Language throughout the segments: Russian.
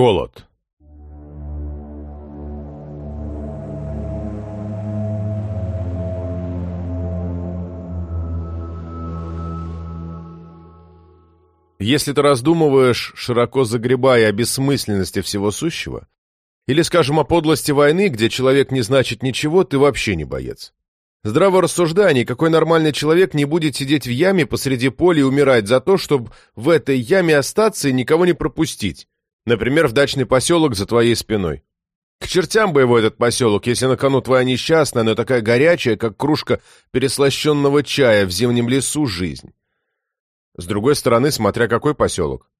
Холод. Если ты раздумываешь, широко загребая о бессмысленности всего сущего, или, скажем, о подлости войны, где человек не значит ничего, ты вообще не боец. Здраво рассуждая, никакой нормальный человек не будет сидеть в яме посреди поля и умирать за то, чтобы в этой яме остаться и никого не пропустить, например, в дачный поселок за твоей спиной. К чертям бы его этот поселок, если на кону твоя несчастная, но такая горячая, как кружка переслащенного чая в зимнем лесу жизнь. С другой стороны, смотря какой поселок.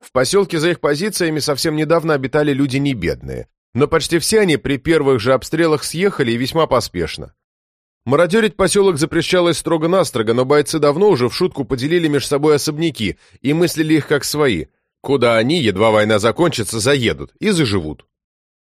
В поселке за их позициями совсем недавно обитали люди не бедные, но почти все они при первых же обстрелах съехали и весьма поспешно. Мародерить поселок запрещалось строго-настрого, но бойцы давно уже в шутку поделили между собой особняки и мыслили их как свои, куда они, едва война закончится, заедут и заживут.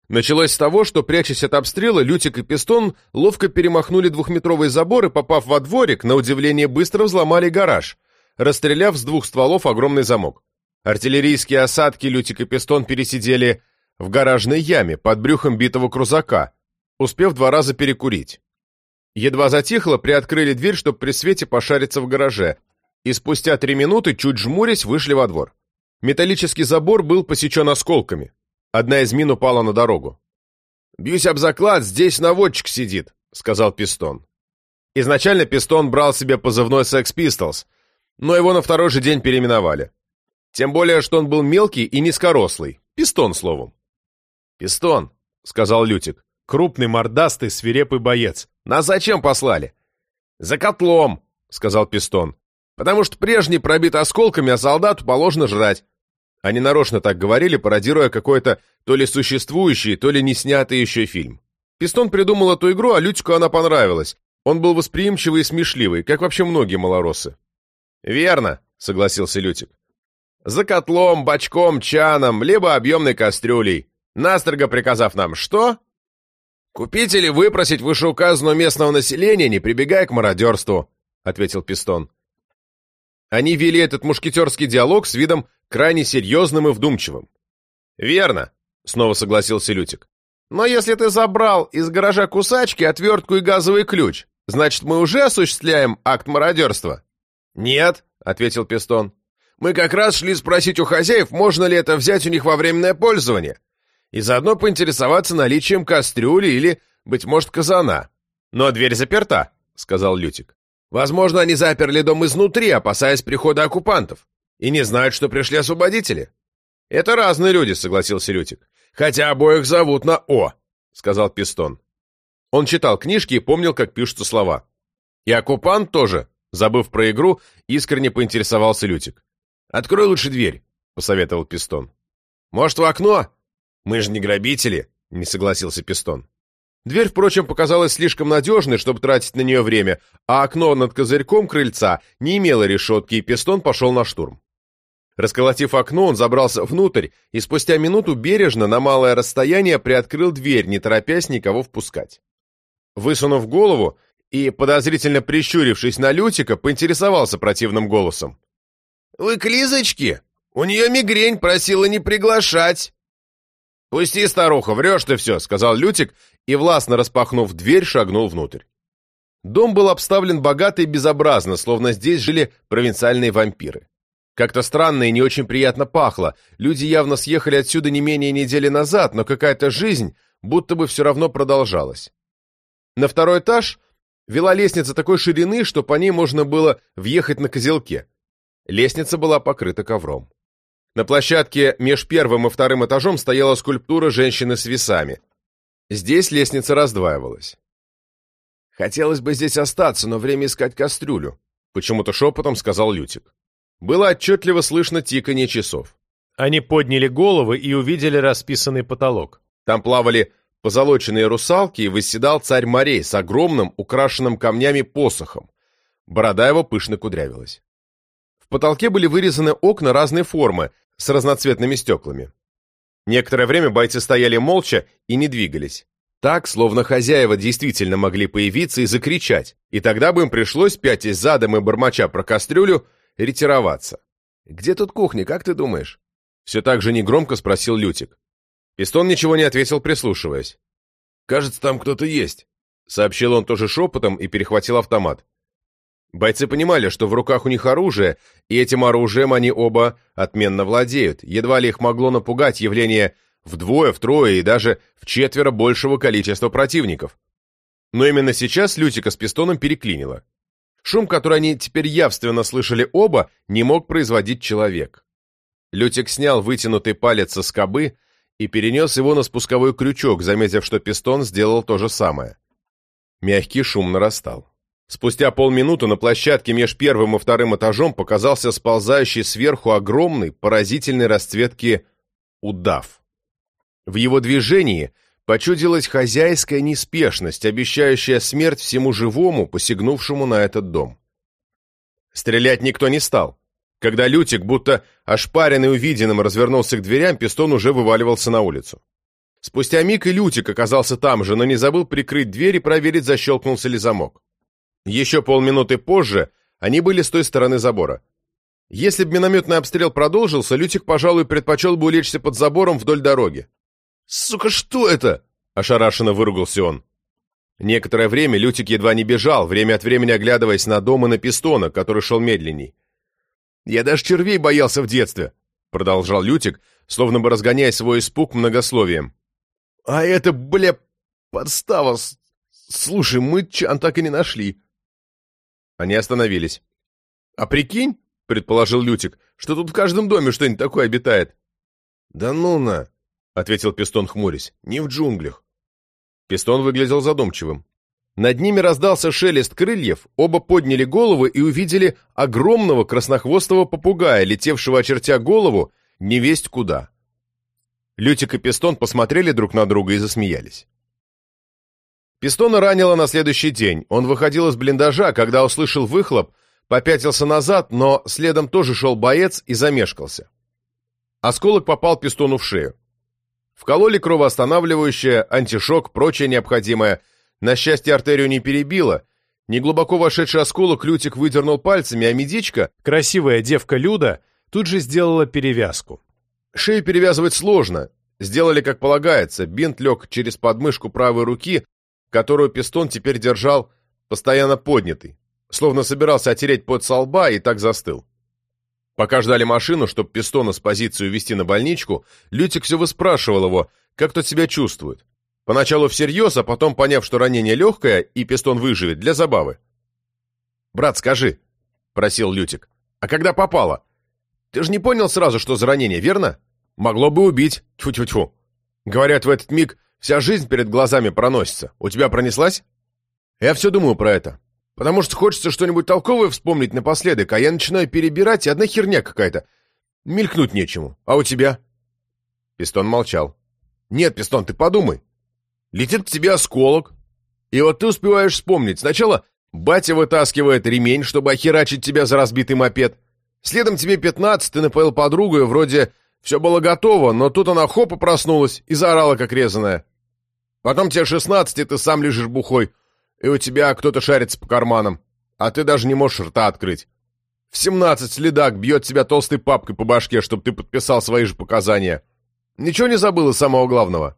Началось с того, что, прячась от обстрела, Лютик и Пистон ловко перемахнули двухметровый забор и, попав во дворик, на удивление быстро взломали гараж, расстреляв с двух стволов огромный замок. Артиллерийские осадки Лютик и Пистон пересидели в гаражной яме под брюхом битого крузака, успев два раза перекурить. Едва затихло, приоткрыли дверь, чтобы при свете пошариться в гараже, и спустя три минуты, чуть жмурясь, вышли во двор. Металлический забор был посечен осколками. Одна из мин упала на дорогу. «Бьюсь об заклад, здесь наводчик сидит», — сказал Пистон. Изначально Пистон брал себе позывной Sex Pistols, но его на второй же день переименовали. Тем более, что он был мелкий и низкорослый. Пистон, словом. «Пистон», — сказал Лютик. Крупный, мордастый, свирепый боец. «Нас зачем послали?» «За котлом», — сказал Пистон. «Потому что прежний пробит осколками, а солдату положено жрать». Они нарочно так говорили, пародируя какой-то то ли существующий, то ли не снятый еще фильм. Пистон придумал эту игру, а Лютику она понравилась. Он был восприимчивый и смешливый, как вообще многие малоросы. «Верно», — согласился Лютик. «За котлом, бачком, чаном, либо объемной кастрюлей. Настрого приказав нам что? Купить или выпросить вышеуказанного местного населения, не прибегая к мародерству», — ответил Пистон. Они вели этот мушкетерский диалог с видом крайне серьезным и вдумчивым. «Верно», — снова согласился Лютик. «Но если ты забрал из гаража кусачки, отвертку и газовый ключ, значит, мы уже осуществляем акт мародерства?» «Нет», — ответил Пистон. «Мы как раз шли спросить у хозяев, можно ли это взять у них во временное пользование, и заодно поинтересоваться наличием кастрюли или, быть может, казана. Но дверь заперта», — сказал Лютик. «Возможно, они заперли дом изнутри, опасаясь прихода оккупантов, и не знают, что пришли освободители». «Это разные люди», — согласился Лютик. «Хотя обоих зовут на О», — сказал Пистон. Он читал книжки и помнил, как пишутся слова. «И оккупант тоже», Забыв про игру, искренне поинтересовался Лютик. «Открой лучше дверь», — посоветовал Пистон. «Может, в окно? Мы же не грабители», — не согласился Пистон. Дверь, впрочем, показалась слишком надежной, чтобы тратить на нее время, а окно над козырьком крыльца не имело решетки, и Пистон пошел на штурм. Расколотив окно, он забрался внутрь и спустя минуту бережно на малое расстояние приоткрыл дверь, не торопясь никого впускать. Высунув голову, и, подозрительно прищурившись на Лютика, поинтересовался противным голосом. «Вы к Лизочке? У нее мигрень, просила не приглашать». «Пусти, старуха, врешь ты все», — сказал Лютик и, властно распахнув дверь, шагнул внутрь. Дом был обставлен богато и безобразно, словно здесь жили провинциальные вампиры. Как-то странно и не очень приятно пахло. Люди явно съехали отсюда не менее недели назад, но какая-то жизнь будто бы все равно продолжалась. На второй этаж вела лестница такой ширины, что по ней можно было въехать на козелке. Лестница была покрыта ковром. На площадке меж первым и вторым этажом стояла скульптура женщины с весами. Здесь лестница раздваивалась. «Хотелось бы здесь остаться, но время искать кастрюлю», — почему-то шепотом сказал Лютик. Было отчетливо слышно тиканье часов. Они подняли головы и увидели расписанный потолок. Там плавали позолоченные русалки и восседал царь морей с огромным, украшенным камнями посохом. Борода его пышно кудрявилась. Потолке были вырезаны окна разной формы с разноцветными стеклами. Некоторое время бойцы стояли молча и не двигались. Так, словно хозяева действительно могли появиться и закричать, и тогда бы им пришлось, пятясь задом и бормоча про кастрюлю, ретироваться. «Где тут кухня, как ты думаешь?» Все так же негромко спросил Лютик. Пистон ничего не ответил, прислушиваясь. «Кажется, там кто-то есть», — сообщил он тоже шепотом и перехватил автомат. Бойцы понимали, что в руках у них оружие, и этим оружием они оба отменно владеют. Едва ли их могло напугать явление вдвое, втрое и даже в четверо большего количества противников. Но именно сейчас Лютика с пистоном переклинило. Шум, который они теперь явственно слышали оба, не мог производить человек. Лютик снял вытянутый палец со скобы и перенес его на спусковой крючок, заметив, что пистон сделал то же самое. Мягкий шум нарастал. Спустя полминуты на площадке меж первым и вторым этажом показался сползающий сверху огромный, поразительной расцветки удав. В его движении почудилась хозяйская неспешность, обещающая смерть всему живому, посягнувшему на этот дом. Стрелять никто не стал. Когда Лютик, будто ошпаренный увиденным, развернулся к дверям, пистон уже вываливался на улицу. Спустя миг и Лютик оказался там же, но не забыл прикрыть дверь и проверить, защелкнулся ли замок. Еще полминуты позже они были с той стороны забора. Если бы минометный обстрел продолжился, Лютик, пожалуй, предпочел бы улечься под забором вдоль дороги. «Сука, что это?» – ошарашенно выругался он. Некоторое время Лютик едва не бежал, время от времени оглядываясь на дом и на пистона, который шел медленней. «Я даже червей боялся в детстве», — продолжал Лютик, словно бы разгоняя свой испуг многословием. «А это, бля, подстава! Слушай, мы Чан так и не нашли». Они остановились. «А прикинь, — предположил Лютик, — что тут в каждом доме что-нибудь такое обитает». «Да ну на!» — ответил Пистон, хмурясь. «Не в джунглях». Пистон выглядел задумчивым. Над ними раздался шелест крыльев, оба подняли головы и увидели огромного краснохвостого попугая, летевшего, очертя голову, невесть куда. Лютик и Пистон посмотрели друг на друга и засмеялись. Пистона ранило на следующий день. Он выходил из блиндажа, когда услышал выхлоп, попятился назад, но следом тоже шел боец и замешкался. Осколок попал Пистону в шею. Вкололи кровоостанавливающее, антишок, прочее необходимое. На счастье, артерию не перебило. Неглубоко вошедший осколок Лютик выдернул пальцами, а медичка, красивая девка Люда, тут же сделала перевязку. Шею перевязывать сложно. Сделали, как полагается. Бинт лег через подмышку правой руки, которую пистон теперь держал постоянно поднятый, словно собирался отереть под со лба и так застыл. Пока ждали машину, чтобы пистона с позиции увезти на больничку, Лютик все выспрашивал его, как тот себя чувствует. Поначалу всерьез, а потом, поняв, что ранение легкое и пистон выживет, для забавы. «Брат, скажи», — просил Лютик, — «а когда попало? Ты же не понял сразу, что за ранение, верно? Могло бы убить. Тьфу-тьфу-тьфу. Говорят, в этот миг Вся жизнь перед глазами проносится. У тебя пронеслась? Я все думаю про это. Потому что хочется что-нибудь толковое вспомнить напоследок, а я начинаю перебирать, и одна херня какая-то. Мелькнуть нечему. А у тебя?» Пистон молчал. «Нет, Пистон, ты подумай. Летит к тебе осколок. И вот ты успеваешь вспомнить. Сначала батя вытаскивает ремень, чтобы охерачить тебя за разбитый мопед. Следом тебе пятнадцать, ты напоил подругу, и вроде все было готово, но тут она хоп и проснулась и заорала, как резаная. Потом тебе шестнадцать, и ты сам лежишь бухой, и у тебя кто-то шарится по карманам, а ты даже не можешь рта открыть. В семнадцать следак бьет тебя толстой папкой по башке, чтобы ты подписал свои же показания. Ничего не забыл из самого главного.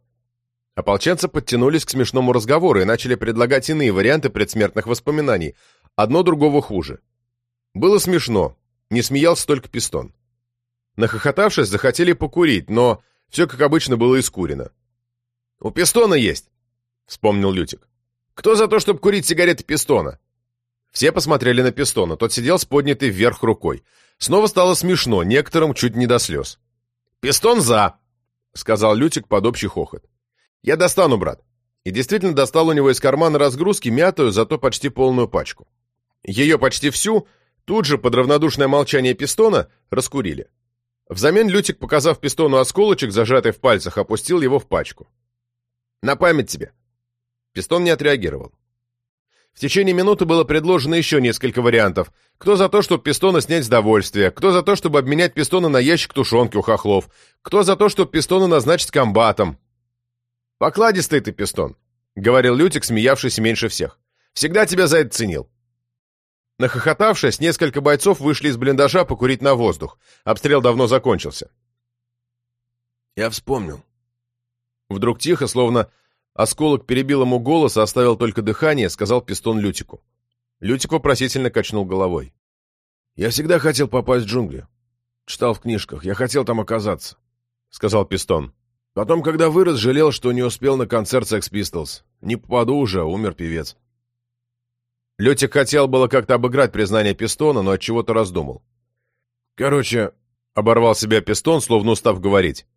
Ополченцы подтянулись к смешному разговору и начали предлагать иные варианты предсмертных воспоминаний, одно другого хуже. Было смешно, не смеялся только пистон. Нахохотавшись, захотели покурить, но все, как обычно, было искурено. «У пистона есть», — вспомнил Лютик. «Кто за то, чтобы курить сигареты пистона?» Все посмотрели на пистона, тот сидел с поднятой вверх рукой. Снова стало смешно, некоторым чуть не до слез. «Пистон за!» — сказал Лютик под общий хохот. «Я достану, брат». И действительно достал у него из кармана разгрузки мятую, зато почти полную пачку. Ее почти всю, тут же, под равнодушное молчание пистона, раскурили. Взамен Лютик, показав пистону осколочек, зажатый в пальцах, опустил его в пачку. На память тебе!» Пистон не отреагировал. В течение минуты было предложено еще несколько вариантов. Кто за то, чтобы пистона снять с довольствия, кто за то, чтобы обменять пистона на ящик тушенки у хохлов, кто за то, чтобы пистона назначить комбатом. «Покладистый ты, пистон», — говорил Лютик, смеявшийся меньше всех. «Всегда тебя за это ценил». Нахохотавшись, несколько бойцов вышли из блиндажа покурить на воздух. Обстрел давно закончился. «Я вспомнил». Вдруг тихо, словно осколок перебил ему голос, а оставил только дыхание, сказал пистон Лютику. Лютик вопросительно качнул головой. «Я всегда хотел попасть в джунгли. Читал в книжках. Я хотел там оказаться», — сказал пистон. Потом, когда вырос, жалел, что не успел на концерт Sex Pistols. Не попаду уже, умер певец. Летик хотел было как-то обыграть признание Пистона, но от чего то раздумал. Короче, оборвал себя Пистон, словно устав говорить.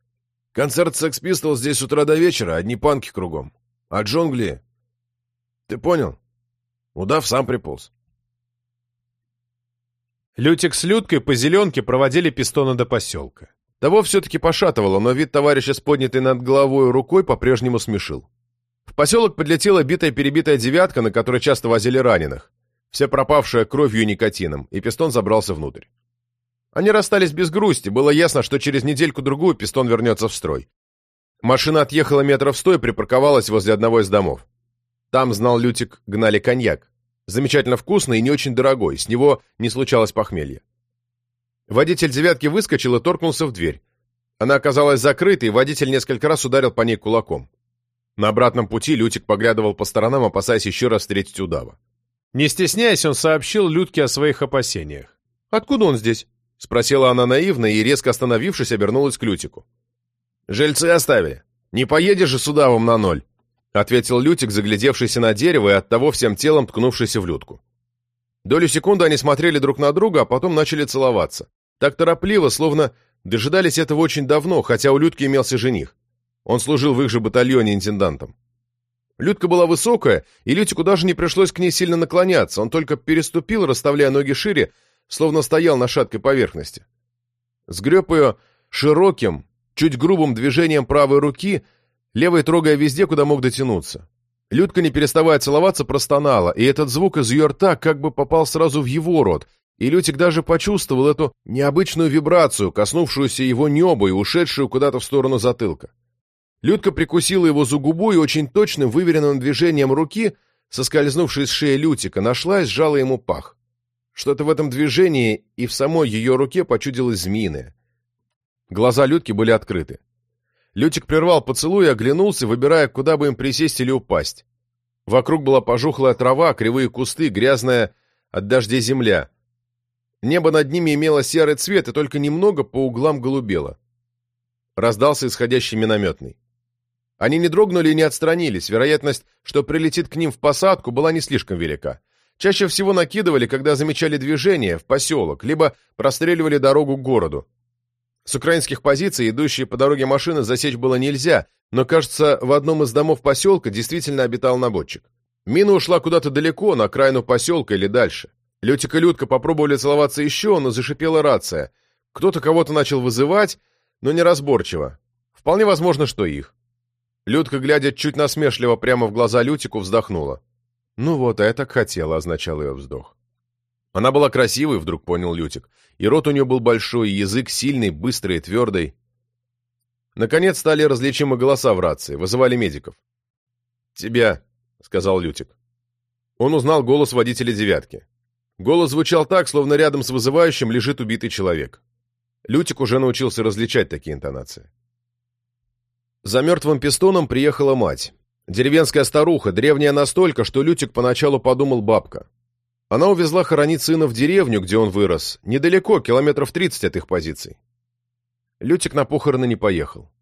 Концерт Sex Pistols здесь с утра до вечера, одни панки кругом. А джунгли... Ты понял? Удав сам приполз. Лютик с Людкой по зеленке проводили Пистона до поселка. Того все-таки пошатывало, но вид товарища с поднятой над головой рукой по-прежнему смешил. В поселок подлетела битая-перебитая девятка, на которой часто возили раненых, вся пропавшая кровью и никотином, и Пистон забрался внутрь. Они расстались без грусти, было ясно, что через недельку-другую Пистон вернется в строй. Машина отъехала метров сто и припарковалась возле одного из домов. Там, знал Лютик, гнали коньяк. Замечательно вкусный и не очень дорогой, с него не случалось похмелья. Водитель «девятки» выскочил и торкнулся в дверь. Она оказалась закрытой, и водитель несколько раз ударил по ней кулаком. На обратном пути Лютик поглядывал по сторонам, опасаясь еще раз встретить удава. Не стесняясь, он сообщил Людке о своих опасениях. «Откуда он здесь?» — спросила она наивно и, резко остановившись, обернулась к Лютику. «Жильцы оставили. Не поедешь же с удавом на ноль», — ответил Лютик, заглядевшийся на дерево и оттого всем телом ткнувшийся в Людку. Долю секунды они смотрели друг на друга, а потом начали целоваться. Так торопливо, словно дожидались этого очень давно, хотя у Людки имелся жених. Он служил в их же батальоне интендантом. Людка была высокая, и Лютику даже не пришлось к ней сильно наклоняться, он только переступил, расставляя ноги шире, словно стоял на шаткой поверхности. Сгреб ее широким, чуть грубым движением правой руки, левой трогая везде, куда мог дотянуться. Людка, не переставая целоваться, простонала, и этот звук из ее рта как бы попал сразу в его рот, и Лютик даже почувствовал эту необычную вибрацию, коснувшуюся его неба и ушедшую куда-то в сторону затылка. Людка прикусила его за губу и очень точным, выверенным движением руки, соскользнувшей с шеи Лютика, нашла и сжала ему пах. Что-то в этом движении и в самой ее руке почудилось змеиное. Глаза Людки были открыты. Лютик прервал поцелуй и оглянулся, выбирая, куда бы им присесть или упасть. Вокруг была пожухлая трава, кривые кусты, грязная от дождей земля. Небо над ними имело серый цвет и только немного по углам голубело. Раздался исходящий минометный. Они не дрогнули и не отстранились. Вероятность, что прилетит к ним в посадку, была не слишком велика. Чаще всего накидывали, когда замечали движение, в поселок, либо простреливали дорогу к городу. С украинских позиций идущие по дороге машины засечь было нельзя, но, кажется, в одном из домов поселка действительно обитал наводчик. Мина ушла куда-то далеко, на окраину поселка или дальше. Летик и Людка попробовали целоваться еще, но зашипела рация. Кто-то кого-то начал вызывать, но неразборчиво. Вполне возможно, что их. Людка, глядя чуть насмешливо прямо в глаза Лютику, вздохнула. «Ну вот, а так хотела», — означал ее вздох. Она была красивой, вдруг понял Лютик. И рот у нее был большой, и язык сильный, быстрый и твердый. Наконец стали различимы голоса в рации, вызывали медиков. «Тебя», — сказал Лютик. Он узнал голос водителя «девятки». Голос звучал так, словно рядом с вызывающим лежит убитый человек. Лютик уже научился различать такие интонации. За мертвым пистоном приехала мать. Деревенская старуха, древняя настолько, что Лютик поначалу подумал бабка. Она увезла хоронить сына в деревню, где он вырос, недалеко, километров 30 от их позиций. Лютик на похороны не поехал.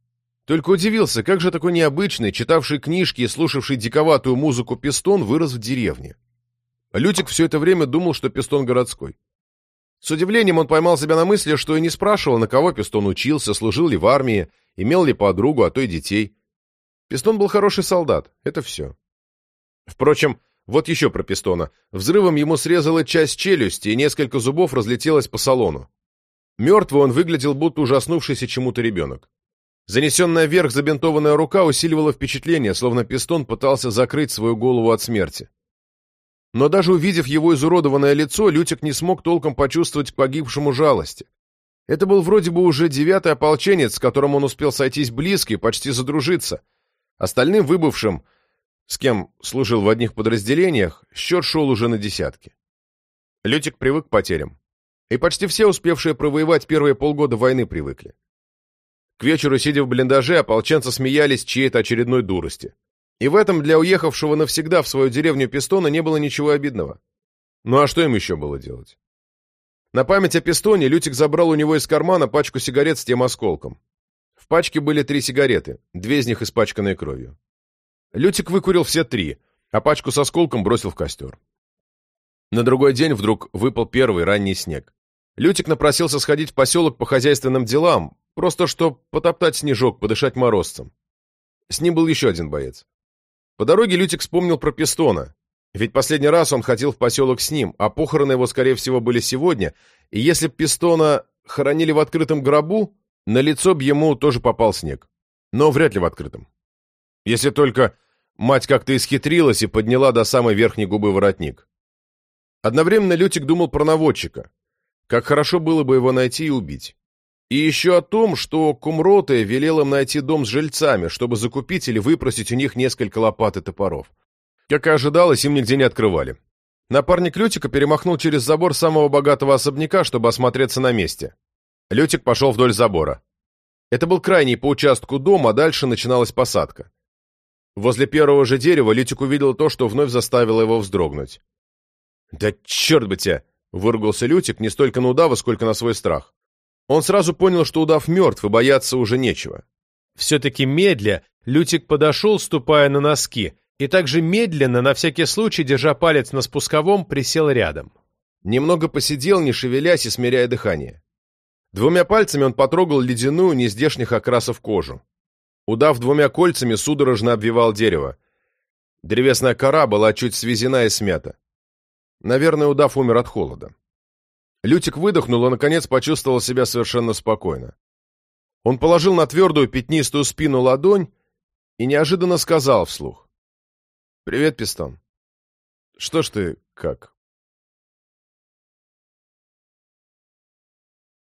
Только удивился, как же такой необычный, читавший книжки и слушавший диковатую музыку пистон вырос в деревне. Лютик все это время думал, что пистон городской. С удивлением он поймал себя на мысли, что и не спрашивал, на кого пистон учился, служил ли в армии, имел ли подругу, а то и детей. Пистон был хороший солдат, это все. Впрочем, вот еще про пистона. Взрывом ему срезала часть челюсти, и несколько зубов разлетелось по салону. Мертвый он выглядел, будто ужаснувшийся чему-то ребенок. Занесенная вверх забинтованная рука усиливала впечатление, словно пистон пытался закрыть свою голову от смерти. Но даже увидев его изуродованное лицо, Лютик не смог толком почувствовать к погибшему жалости. Это был вроде бы уже девятый ополченец, с которым он успел сойтись близко и почти задружиться. Остальным выбывшим, с кем служил в одних подразделениях, счет шел уже на десятки. Лютик привык к потерям. И почти все успевшие провоевать первые полгода войны привыкли. К вечеру, сидя в блиндаже, ополченцы смеялись чьей-то очередной дурости. И в этом для уехавшего навсегда в свою деревню Пистона не было ничего обидного. Ну а что им еще было делать? На память о Пистоне Лютик забрал у него из кармана пачку сигарет с тем осколком. В пачке были три сигареты, две из них испачканные кровью. Лютик выкурил все три, а пачку с осколком бросил в костер. На другой день вдруг выпал первый ранний снег. Лютик напросился сходить в поселок по хозяйственным делам, просто чтоб потоптать снежок, подышать морозцем. С ним был еще один боец. По дороге Лютик вспомнил про Пистона, ведь последний раз он ходил в поселок с ним, а похороны его, скорее всего, были сегодня, и если б Пистона хоронили в открытом гробу, на лицо б ему тоже попал снег. Но вряд ли в открытом. Если только мать как-то исхитрилась и подняла до самой верхней губы воротник. Одновременно Лютик думал про наводчика. Как хорошо было бы его найти и убить. И еще о том, что Кумроте велел им найти дом с жильцами, чтобы закупить или выпросить у них несколько лопат и топоров. Как и ожидалось, им нигде не открывали. Напарник Лютика перемахнул через забор самого богатого особняка, чтобы осмотреться на месте. Лютик пошел вдоль забора. Это был крайний по участку дом, а дальше начиналась посадка. Возле первого же дерева Лютик увидел то, что вновь заставило его вздрогнуть. «Да черт бы тебя!» — выругался Лютик не столько на удава, сколько на свой страх. Он сразу понял, что удав мертв, и бояться уже нечего. Все-таки медля Лютик подошел, ступая на носки, и также медленно, на всякий случай, держа палец на спусковом, присел рядом. Немного посидел, не шевелясь и смиряя дыхание. Двумя пальцами он потрогал ледяную, нездешних окрасов кожу. Удав двумя кольцами судорожно обвивал дерево. Древесная кора была чуть свезена и смята. Наверное, удав умер от холода. Лютик выдохнул и, наконец, почувствовал себя совершенно спокойно. Он положил на твердую пятнистую спину ладонь и неожиданно сказал вслух. «Привет, Пистон. Что ж ты, как,